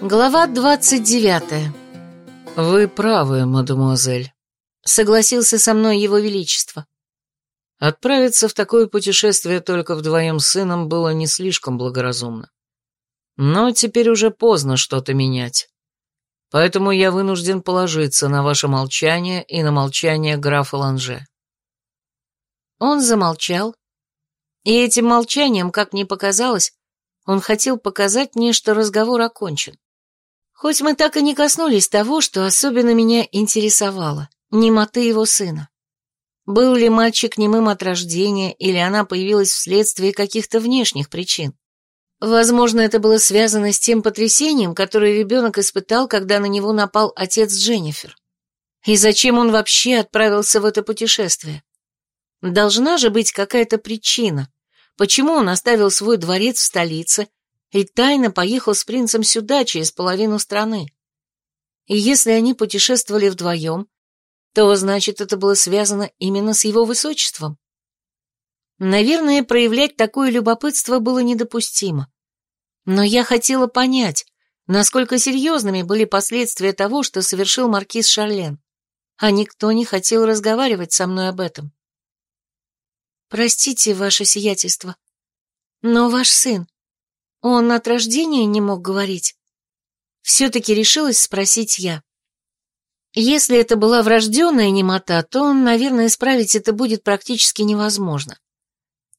Глава двадцать девятая. «Вы правы, мадемуазель», — согласился со мной его величество. Отправиться в такое путешествие только вдвоем с сыном было не слишком благоразумно. Но теперь уже поздно что-то менять. Поэтому я вынужден положиться на ваше молчание и на молчание графа Ланже. Он замолчал, и этим молчанием, как мне показалось, он хотел показать мне, что разговор окончен. Хоть мы так и не коснулись того, что особенно меня интересовало, немоты его сына. Был ли мальчик немым от рождения, или она появилась вследствие каких-то внешних причин? Возможно, это было связано с тем потрясением, которое ребенок испытал, когда на него напал отец Дженнифер. И зачем он вообще отправился в это путешествие? Должна же быть какая-то причина, почему он оставил свой дворец в столице и тайно поехал с принцем сюда, через половину страны. И если они путешествовали вдвоем, то, значит, это было связано именно с его высочеством. Наверное, проявлять такое любопытство было недопустимо. Но я хотела понять, насколько серьезными были последствия того, что совершил маркиз Шарлен, а никто не хотел разговаривать со мной об этом. «Простите, ваше сиятельство, но ваш сын, он от рождения не мог говорить?» Все-таки решилась спросить я. Если это была врожденная немота, то, наверное, исправить это будет практически невозможно.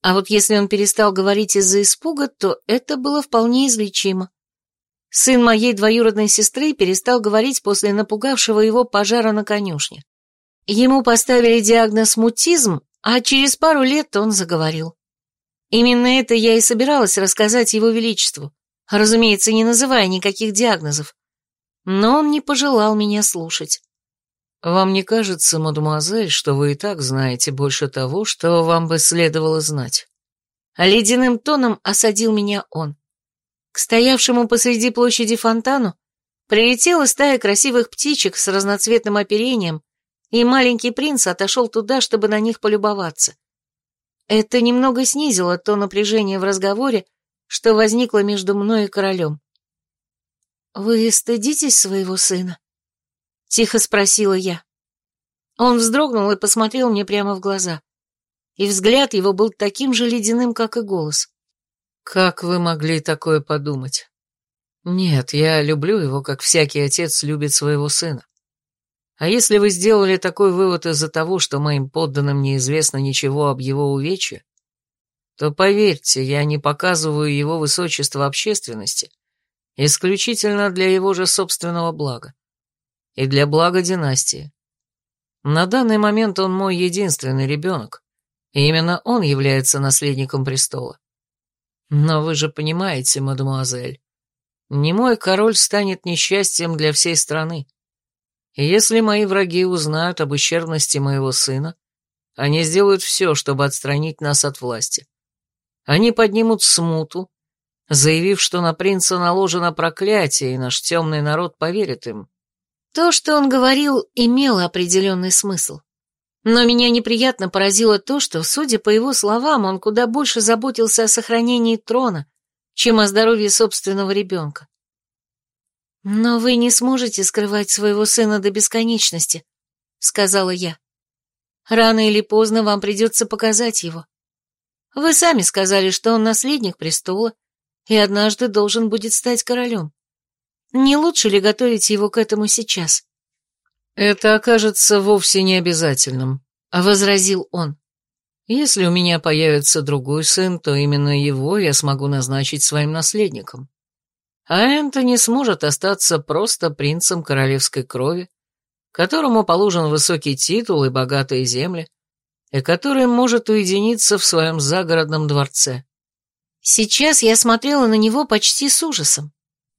А вот если он перестал говорить из-за испуга, то это было вполне излечимо. Сын моей двоюродной сестры перестал говорить после напугавшего его пожара на конюшне. Ему поставили диагноз мутизм, а через пару лет он заговорил. Именно это я и собиралась рассказать его величеству, разумеется, не называя никаких диагнозов. Но он не пожелал меня слушать. «Вам не кажется, мадемуазель, что вы и так знаете больше того, что вам бы следовало знать?» Ледяным тоном осадил меня он. К стоявшему посреди площади фонтану прилетела стая красивых птичек с разноцветным оперением, и маленький принц отошел туда, чтобы на них полюбоваться. Это немного снизило то напряжение в разговоре, что возникло между мной и королем. «Вы стыдитесь своего сына?» — тихо спросила я. Он вздрогнул и посмотрел мне прямо в глаза. И взгляд его был таким же ледяным, как и голос. «Как вы могли такое подумать? Нет, я люблю его, как всякий отец любит своего сына. А если вы сделали такой вывод из-за того, что моим подданным неизвестно ничего об его увечье, то поверьте, я не показываю его высочество общественности исключительно для его же собственного блага и для блага династии. На данный момент он мой единственный ребенок, и именно он является наследником престола. Но вы же понимаете, мадемуазель, не мой король станет несчастьем для всей страны. Если мои враги узнают об ущербности моего сына, они сделают все, чтобы отстранить нас от власти. Они поднимут смуту, заявив, что на принца наложено проклятие, и наш темный народ поверит им. То, что он говорил, имело определенный смысл. Но меня неприятно поразило то, что, судя по его словам, он куда больше заботился о сохранении трона, чем о здоровье собственного ребенка. «Но вы не сможете скрывать своего сына до бесконечности», — сказала я. «Рано или поздно вам придется показать его. Вы сами сказали, что он наследник престола и однажды должен будет стать королем. Не лучше ли готовить его к этому сейчас?» «Это окажется вовсе не обязательным», — возразил он. «Если у меня появится другой сын, то именно его я смогу назначить своим наследником а Энтони сможет остаться просто принцем королевской крови, которому положен высокий титул и богатые земли, и который может уединиться в своем загородном дворце. Сейчас я смотрела на него почти с ужасом.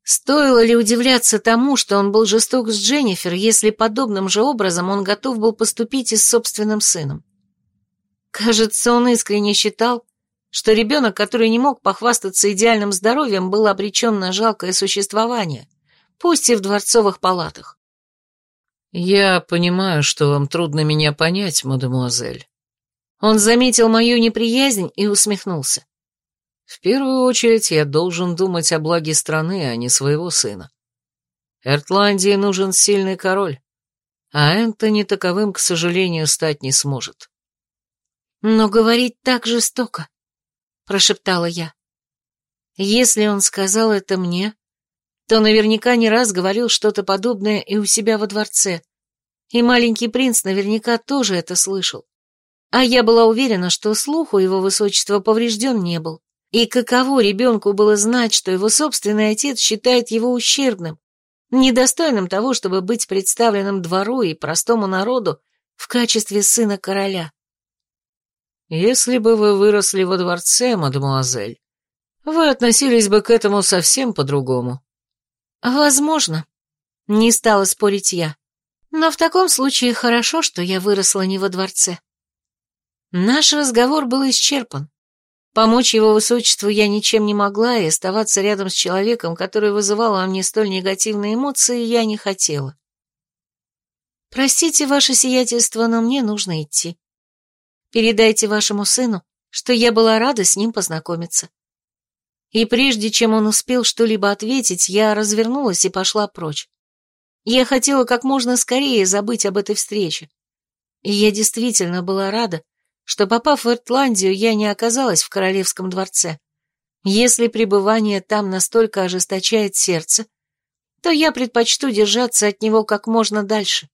Стоило ли удивляться тому, что он был жесток с Дженнифер, если подобным же образом он готов был поступить и с собственным сыном? Кажется, он искренне считал, что ребенок, который не мог похвастаться идеальным здоровьем, был обречен на жалкое существование, пусть и в дворцовых палатах. «Я понимаю, что вам трудно меня понять, мадемуазель». Он заметил мою неприязнь и усмехнулся. «В первую очередь я должен думать о благе страны, а не своего сына. Эртландии нужен сильный король, а Энтони таковым, к сожалению, стать не сможет. «Но говорить так жестоко», — прошептала я. «Если он сказал это мне, то наверняка не раз говорил что-то подобное и у себя во дворце, и маленький принц наверняка тоже это слышал. А я была уверена, что слух у его высочества поврежден не был. И каково ребенку было знать, что его собственный отец считает его ущербным, недостойным того, чтобы быть представленным двору и простому народу в качестве сына короля. Если бы вы выросли во дворце, мадемуазель, вы относились бы к этому совсем по-другому. Возможно. Не стала спорить я. Но в таком случае хорошо, что я выросла не во дворце. Наш разговор был исчерпан. Помочь его высочеству я ничем не могла, и оставаться рядом с человеком, который вызывал во мне столь негативные эмоции, я не хотела. «Простите, ваше сиятельство, но мне нужно идти. Передайте вашему сыну, что я была рада с ним познакомиться». И прежде чем он успел что-либо ответить, я развернулась и пошла прочь. Я хотела как можно скорее забыть об этой встрече. И я действительно была рада, что, попав в Иртландию, я не оказалась в королевском дворце. Если пребывание там настолько ожесточает сердце, то я предпочту держаться от него как можно дальше.